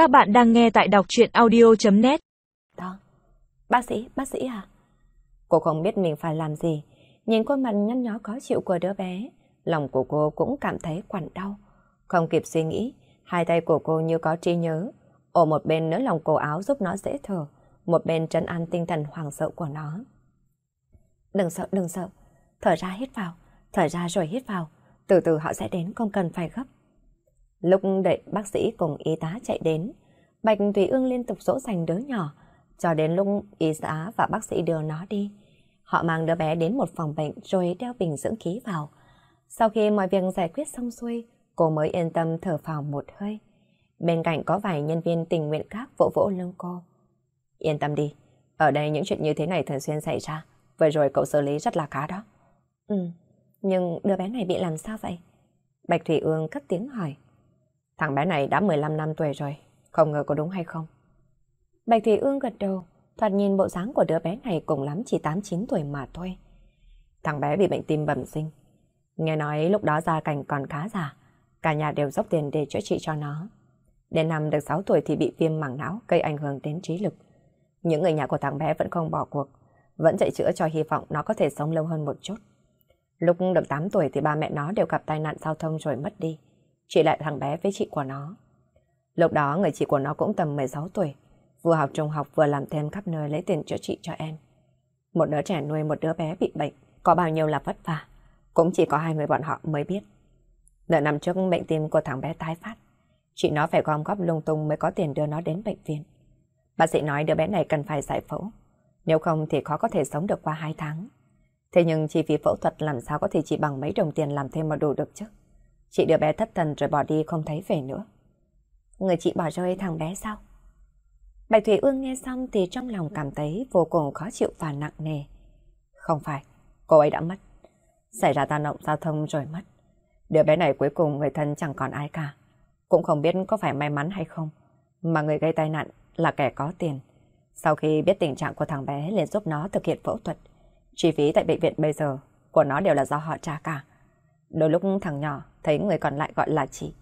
Các bạn đang nghe tại đọc truyện audio.net Đó, bác sĩ, bác sĩ à? Cô không biết mình phải làm gì. Nhìn khuôn mặt nhăn nhó khó chịu của đứa bé, lòng của cô cũng cảm thấy quặn đau. Không kịp suy nghĩ, hai tay của cô như có trí nhớ, ổ một bên nỡ lòng cổ áo giúp nó dễ thở, một bên trấn an tinh thần hoàng sợ của nó. Đừng sợ, đừng sợ, thở ra hít vào, thở ra rồi hít vào, từ từ họ sẽ đến không cần phải gấp. Lúc đợi bác sĩ cùng y tá chạy đến, Bạch Thủy Ương liên tục dỗ dành đứa nhỏ, cho đến lúc y tá và bác sĩ đưa nó đi. Họ mang đứa bé đến một phòng bệnh rồi đeo bình dưỡng khí vào. Sau khi mọi việc giải quyết xong xuôi, cô mới yên tâm thở phào một hơi. Bên cạnh có vài nhân viên tình nguyện khác vỗ vỗ lưng cô. Yên tâm đi, ở đây những chuyện như thế này thường xuyên xảy ra. Vừa rồi cậu xử lý rất là khá đó. Ừ, nhưng đứa bé này bị làm sao vậy? Bạch Thủy Ương cất tiếng hỏi. Thằng bé này đã 15 năm tuổi rồi, không ngờ có đúng hay không? Bạch Thủy Ương gật đầu, thoạt nhìn bộ dáng của đứa bé này cùng lắm chỉ 8-9 tuổi mà thôi. Thằng bé bị bệnh tim bẩm sinh. Nghe nói lúc đó gia cảnh còn khá già, cả nhà đều dốc tiền để chữa trị cho nó. Đến năm được 6 tuổi thì bị viêm mảng não gây ảnh hưởng đến trí lực. Những người nhà của thằng bé vẫn không bỏ cuộc, vẫn chạy chữa cho hy vọng nó có thể sống lâu hơn một chút. Lúc được 8 tuổi thì ba mẹ nó đều gặp tai nạn giao thông rồi mất đi. Chỉ lại thằng bé với chị của nó. Lúc đó người chị của nó cũng tầm 16 tuổi, vừa học trung học vừa làm thêm khắp nơi lấy tiền chữa trị cho em. Một đứa trẻ nuôi một đứa bé bị bệnh, có bao nhiêu là vất vả, cũng chỉ có hai người bọn họ mới biết. Nửa năm trước bệnh tim của thằng bé tái phát, chị nó phải gom góp lung tung mới có tiền đưa nó đến bệnh viện. Bác sĩ nói đứa bé này cần phải giải phẫu, nếu không thì khó có thể sống được qua hai tháng. Thế nhưng chi phí phẫu thuật làm sao có thể chỉ bằng mấy đồng tiền làm thêm mà đủ được chứ? Chị đưa bé thất thần rồi bỏ đi không thấy về nữa. Người chị bỏ rơi thằng bé sao? Bạch Thủy Ương nghe xong thì trong lòng cảm thấy vô cùng khó chịu và nặng nề. Không phải, cô ấy đã mất. Xảy ra tai nạn giao thông rồi mất. Đứa bé này cuối cùng người thân chẳng còn ai cả. Cũng không biết có phải may mắn hay không. Mà người gây tai nạn là kẻ có tiền. Sau khi biết tình trạng của thằng bé liền giúp nó thực hiện phẫu thuật. Chi phí tại bệnh viện bây giờ của nó đều là do họ trả cả. Đôi lúc thằng nhỏ thấy người còn lại gọi là chị.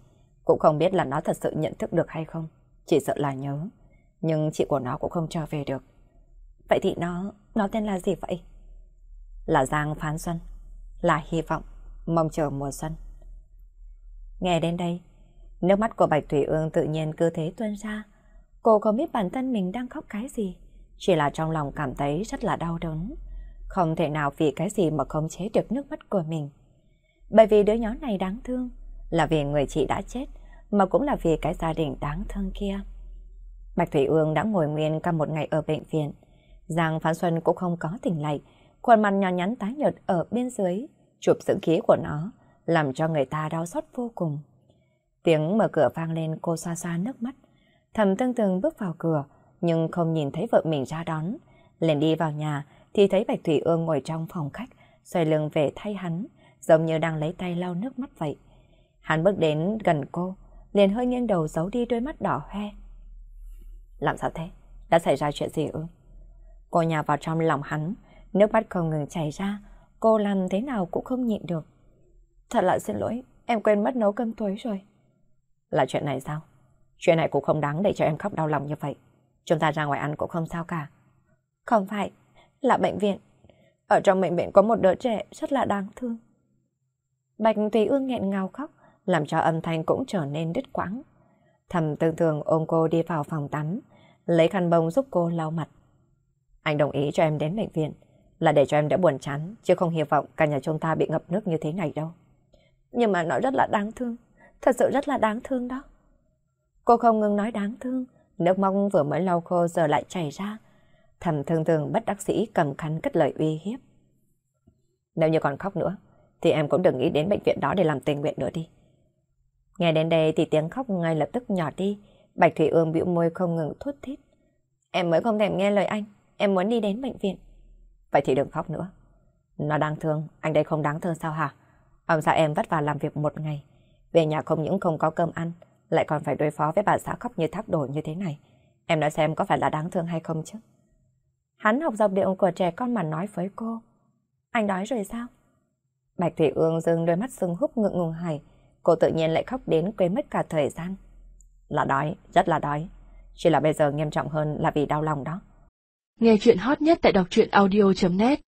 Cũng không biết là nó thật sự nhận thức được hay không. Chỉ sợ là nhớ. Nhưng chị của nó cũng không trở về được. Vậy thì nó, nó tên là gì vậy? Là Giang Phán Xuân. Là hy vọng, mong chờ mùa xuân. Nghe đến đây, nước mắt của Bạch Thủy Ương tự nhiên cứ thế tuôn ra. Cô không biết bản thân mình đang khóc cái gì. Chỉ là trong lòng cảm thấy rất là đau đớn. Không thể nào vì cái gì mà khống chế được nước mắt của mình. Bởi vì đứa nhỏ này đáng thương, là vì người chị đã chết, mà cũng là vì cái gia đình đáng thương kia. Bạch Thủy Ương đã ngồi nguyên cả một ngày ở bệnh viện. Giang Phán Xuân cũng không có tỉnh lại, khuôn mặt nhỏ nhắn tái nhợt ở bên dưới, chụp dưỡng khí của nó, làm cho người ta đau xót vô cùng. Tiếng mở cửa vang lên cô xoa xoa nước mắt. Thầm tương tương bước vào cửa, nhưng không nhìn thấy vợ mình ra đón. Lên đi vào nhà, thì thấy Bạch Thủy Ương ngồi trong phòng khách, xoay lưng về thay hắn, giống như đang lấy tay lau nước mắt vậy. Hắn bước đến gần cô, liền hơi nghiêng đầu giấu đi đôi mắt đỏ hoe. Làm sao thế? Đã xảy ra chuyện gì ư? Cô nhà vào trong lòng hắn, nước mắt không ngừng chảy ra, cô làm thế nào cũng không nhịn được. Thật là xin lỗi, em quên mất nấu cơm tối rồi. Là chuyện này sao? Chuyện này cũng không đáng để cho em khóc đau lòng như vậy. Chúng ta ra ngoài ăn cũng không sao cả. Không phải, là bệnh viện. Ở trong bệnh viện có một đứa trẻ rất là đáng thương. Bạch thủy Ương nghẹn ngào khóc, làm cho âm thanh cũng trở nên đứt quãng. Thầm tương thường ôm cô đi vào phòng tắm, lấy khăn bông giúp cô lau mặt. Anh đồng ý cho em đến bệnh viện, là để cho em đỡ buồn chán, chứ không hy vọng cả nhà chúng ta bị ngập nước như thế này đâu. Nhưng mà nó rất là đáng thương, thật sự rất là đáng thương đó. Cô không ngừng nói đáng thương, nước mong vừa mới lau khô giờ lại chảy ra. Thầm thương thường bất đắc sĩ cầm khăn cất lời uy hiếp. Nếu như còn khóc nữa, thì em cũng đừng nghĩ đến bệnh viện đó để làm tình nguyện nữa đi. Nghe đến đây thì tiếng khóc ngay lập tức nhỏ đi, Bạch Thủy Ương bĩu môi không ngừng thút thít. Em mới không thèm nghe lời anh, em muốn đi đến bệnh viện. Vậy thì đừng khóc nữa. Nó đáng thương, anh đây không đáng thương sao hả? Ông xã em vất vả làm việc một ngày, về nhà không những không có cơm ăn, lại còn phải đối phó với bà xã khóc như thác đổ như thế này. Em nói xem có phải là đáng thương hay không chứ? Hắn học dọc điệu của trẻ con mà nói với cô. Anh đói rồi sao? Bạch Thủy Ương dưng đôi mắt sưng húp ngượng ngùng hài. Cô tự nhiên lại khóc đến quên mất cả thời gian. Là đói, rất là đói. Chỉ là bây giờ nghiêm trọng hơn là vì đau lòng đó. Nghe chuyện hot nhất tại đọc truyện audio.net